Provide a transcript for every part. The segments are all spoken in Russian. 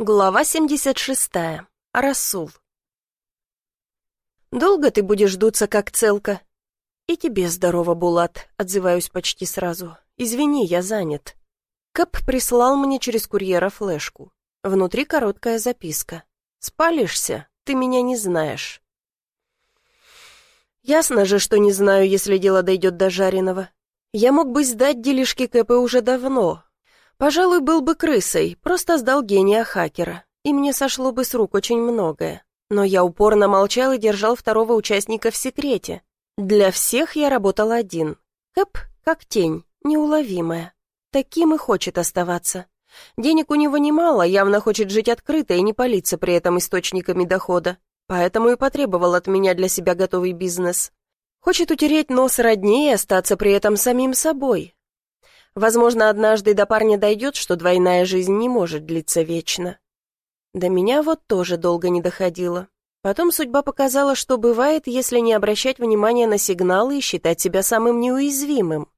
Глава 76. Расул. «Долго ты будешь дуться, как целка?» «И тебе здорово, Булат», — отзываюсь почти сразу. «Извини, я занят». Кэп прислал мне через курьера флешку. Внутри короткая записка. «Спалишься? Ты меня не знаешь». Ясно же, что не знаю, если дело дойдет до жареного. Я мог бы сдать делишки Кэпа уже давно, Пожалуй, был бы крысой, просто сдал гения хакера, и мне сошло бы с рук очень многое. Но я упорно молчал и держал второго участника в секрете. Для всех я работал один. Кэп как тень, неуловимая. Таким и хочет оставаться. Денег у него немало, явно хочет жить открыто и не палиться при этом источниками дохода. Поэтому и потребовал от меня для себя готовый бизнес. Хочет утереть нос роднее и остаться при этом самим собой, Возможно, однажды до парня дойдет, что двойная жизнь не может длиться вечно. До меня вот тоже долго не доходило. Потом судьба показала, что бывает, если не обращать внимания на сигналы и считать себя самым неуязвимым.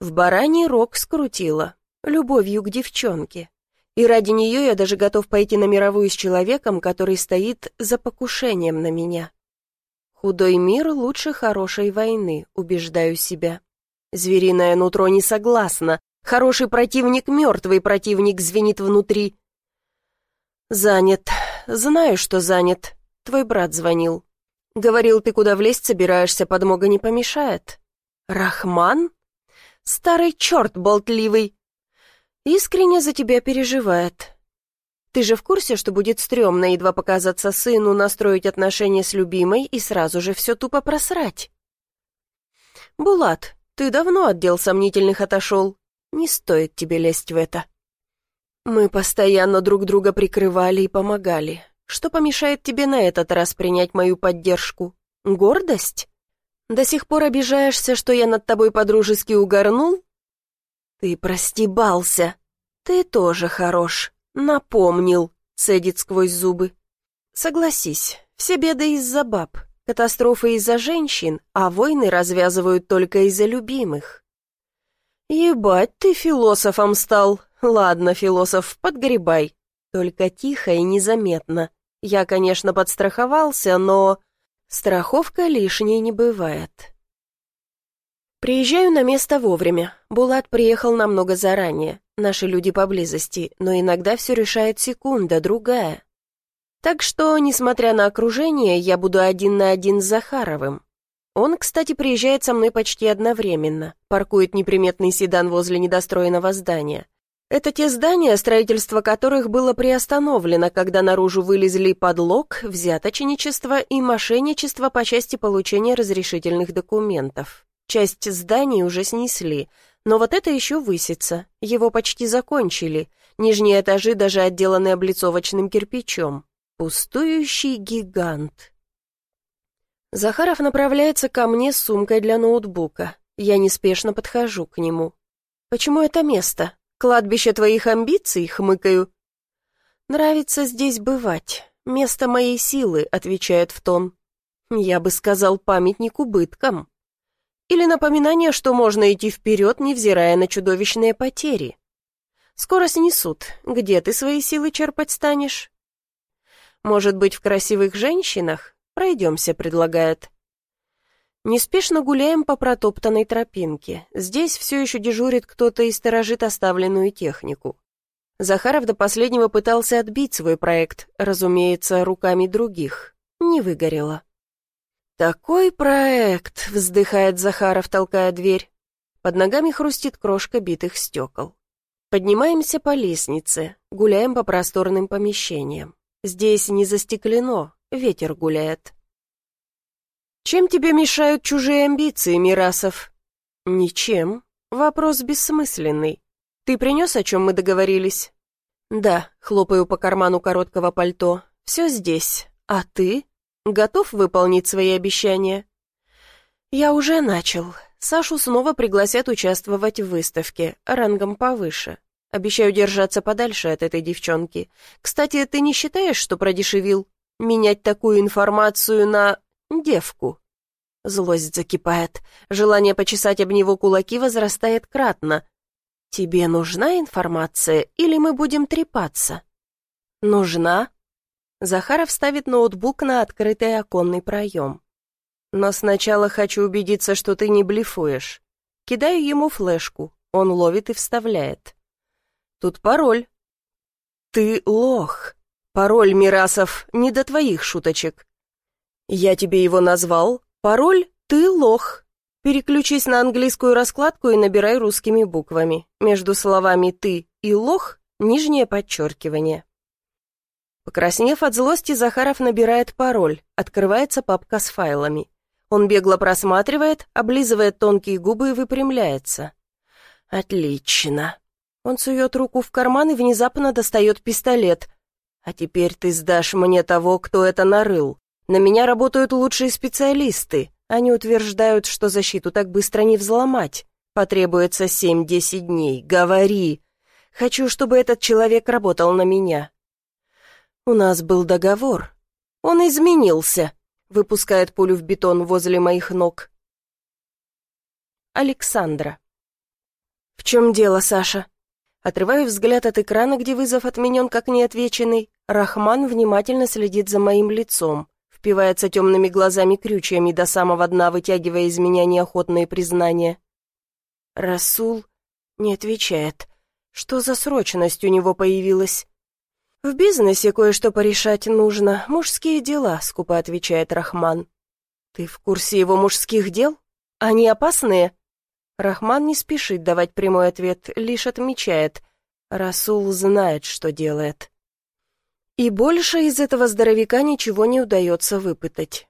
В бараний рог скрутила, любовью к девчонке. И ради нее я даже готов пойти на мировую с человеком, который стоит за покушением на меня. Худой мир лучше хорошей войны, убеждаю себя. Звериное нутро не согласно. Хороший противник, мертвый противник звенит внутри. «Занят. Знаю, что занят. Твой брат звонил. Говорил, ты куда влезть собираешься, подмога не помешает». «Рахман? Старый черт болтливый. Искренне за тебя переживает. Ты же в курсе, что будет стрёмно едва показаться сыну, настроить отношения с любимой и сразу же все тупо просрать?» «Булат, ты давно от дел сомнительных отошел. Не стоит тебе лезть в это. Мы постоянно друг друга прикрывали и помогали. Что помешает тебе на этот раз принять мою поддержку? Гордость? До сих пор обижаешься, что я над тобой подружески угорнул? Ты простебался. Ты тоже хорош. Напомнил, цедит сквозь зубы. Согласись, все беды из-за баб. Катастрофы из-за женщин, а войны развязывают только из-за любимых. Ебать, ты философом стал. Ладно, философ, подгребай. Только тихо и незаметно. Я, конечно, подстраховался, но... Страховка лишней не бывает. Приезжаю на место вовремя. Булат приехал намного заранее. Наши люди поблизости, но иногда все решает секунда, другая. Так что, несмотря на окружение, я буду один на один с Захаровым. Он, кстати, приезжает со мной почти одновременно, паркует неприметный седан возле недостроенного здания. Это те здания, строительство которых было приостановлено, когда наружу вылезли подлог, взяточничество и мошенничество по части получения разрешительных документов. Часть зданий уже снесли, но вот это еще высится, его почти закончили, нижние этажи даже отделаны облицовочным кирпичом. Пустующий гигант. Захаров направляется ко мне с сумкой для ноутбука. Я неспешно подхожу к нему. «Почему это место? Кладбище твоих амбиций?» — хмыкаю. «Нравится здесь бывать. Место моей силы», — отвечает в тон. «Я бы сказал памятник убыткам. Или напоминание, что можно идти вперед, невзирая на чудовищные потери. Скоро снесут. Где ты свои силы черпать станешь?» Может быть, в красивых женщинах? Пройдемся, предлагает. Неспешно гуляем по протоптанной тропинке. Здесь все еще дежурит кто-то и сторожит оставленную технику. Захаров до последнего пытался отбить свой проект, разумеется, руками других. Не выгорело. «Такой проект!» — вздыхает Захаров, толкая дверь. Под ногами хрустит крошка битых стекол. Поднимаемся по лестнице, гуляем по просторным помещениям. Здесь не застеклено, ветер гуляет. Чем тебе мешают чужие амбиции, Мирасов? Ничем. Вопрос бессмысленный. Ты принес, о чем мы договорились? Да, хлопаю по карману короткого пальто. Все здесь. А ты? Готов выполнить свои обещания? Я уже начал. Сашу снова пригласят участвовать в выставке, рангом повыше. Обещаю держаться подальше от этой девчонки. Кстати, ты не считаешь, что продешевил? Менять такую информацию на... девку?» Злость закипает. Желание почесать об него кулаки возрастает кратно. «Тебе нужна информация, или мы будем трепаться?» «Нужна?» Захаров ставит ноутбук на открытый оконный проем. «Но сначала хочу убедиться, что ты не блефуешь. Кидаю ему флешку, он ловит и вставляет. Тут пароль. Ты лох. Пароль, Мирасов, не до твоих шуточек. Я тебе его назвал. Пароль «Ты лох». Переключись на английскую раскладку и набирай русскими буквами. Между словами «ты» и «лох» нижнее подчеркивание. Покраснев от злости, Захаров набирает пароль, открывается папка с файлами. Он бегло просматривает, облизывает тонкие губы и выпрямляется. «Отлично». Он сует руку в карман и внезапно достает пистолет. «А теперь ты сдашь мне того, кто это нарыл. На меня работают лучшие специалисты. Они утверждают, что защиту так быстро не взломать. Потребуется семь-десять дней. Говори. Хочу, чтобы этот человек работал на меня». «У нас был договор. Он изменился», выпускает пулю в бетон возле моих ног. Александра. «В чем дело, Саша?» Отрываю взгляд от экрана, где вызов отменен как неотвеченный. Рахман внимательно следит за моим лицом, впивается темными глазами-крючьями до самого дна, вытягивая из меня неохотные признания. Расул не отвечает. Что за срочность у него появилась? «В бизнесе кое-что порешать нужно. Мужские дела», — скупо отвечает Рахман. «Ты в курсе его мужских дел? Они опасные?» Рахман не спешит давать прямой ответ, лишь отмечает. Расул знает, что делает. И больше из этого здоровяка ничего не удается выпытать.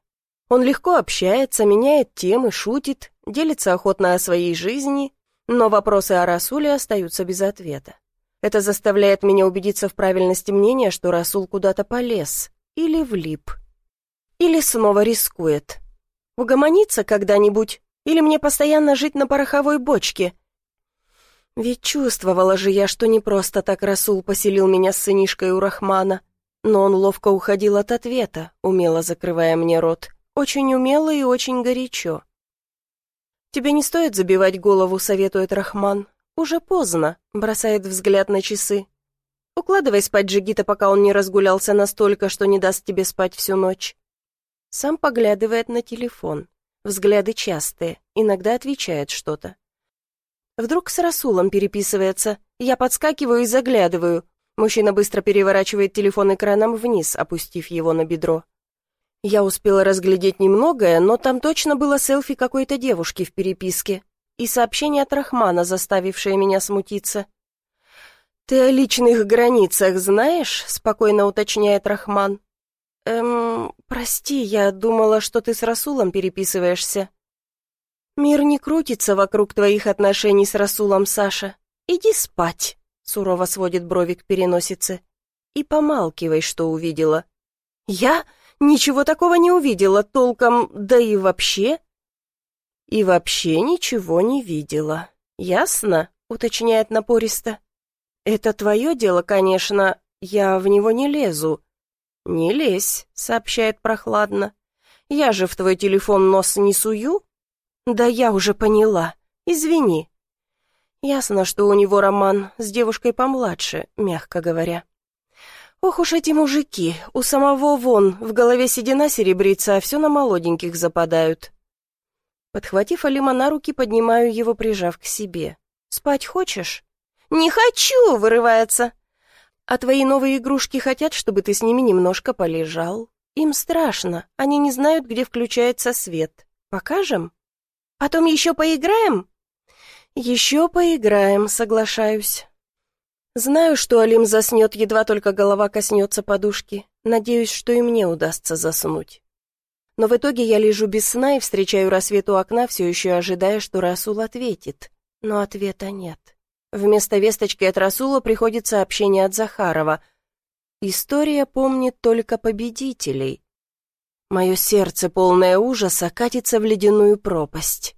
Он легко общается, меняет темы, шутит, делится охотно о своей жизни, но вопросы о Расуле остаются без ответа. Это заставляет меня убедиться в правильности мнения, что Расул куда-то полез. Или влип. Или снова рискует. Угомониться когда-нибудь? Или мне постоянно жить на пороховой бочке? Ведь чувствовала же я, что не просто так Расул поселил меня с сынишкой у Рахмана. Но он ловко уходил от ответа, умело закрывая мне рот. Очень умело и очень горячо. «Тебе не стоит забивать голову», — советует Рахман. «Уже поздно», — бросает взгляд на часы. «Укладывай спать Джигита, пока он не разгулялся настолько, что не даст тебе спать всю ночь». Сам поглядывает на телефон. Взгляды частые, иногда отвечает что-то. Вдруг с Расулом переписывается. Я подскакиваю и заглядываю. Мужчина быстро переворачивает телефон экраном вниз, опустив его на бедро. Я успела разглядеть немногое, но там точно было селфи какой-то девушки в переписке и сообщение от Рахмана, заставившее меня смутиться. «Ты о личных границах знаешь?» — спокойно уточняет Рахман. «Эм, прости, я думала, что ты с Расулом переписываешься». «Мир не крутится вокруг твоих отношений с Расулом, Саша. Иди спать», — сурово сводит брови к переносице. «И помалкивай, что увидела». «Я ничего такого не увидела, толком, да и вообще...» «И вообще ничего не видела. Ясно?» — уточняет напористо. «Это твое дело, конечно. Я в него не лезу». «Не лезь», — сообщает прохладно. «Я же в твой телефон нос не сую?» «Да я уже поняла. Извини». Ясно, что у него роман с девушкой помладше, мягко говоря. Ох уж эти мужики, у самого вон, в голове седина серебрится, а все на молоденьких западают. Подхватив Алима на руки, поднимаю его, прижав к себе. «Спать хочешь?» «Не хочу!» — вырывается. «А твои новые игрушки хотят, чтобы ты с ними немножко полежал. Им страшно, они не знают, где включается свет. Покажем? Потом еще поиграем?» «Еще поиграем, соглашаюсь». Знаю, что Алим заснет, едва только голова коснется подушки. Надеюсь, что и мне удастся заснуть. Но в итоге я лежу без сна и встречаю рассвет у окна, все еще ожидая, что Расул ответит. Но ответа нет. Вместо весточки от Расула приходит сообщение от Захарова. «История помнит только победителей». Мое сердце, полное ужаса, катится в ледяную пропасть.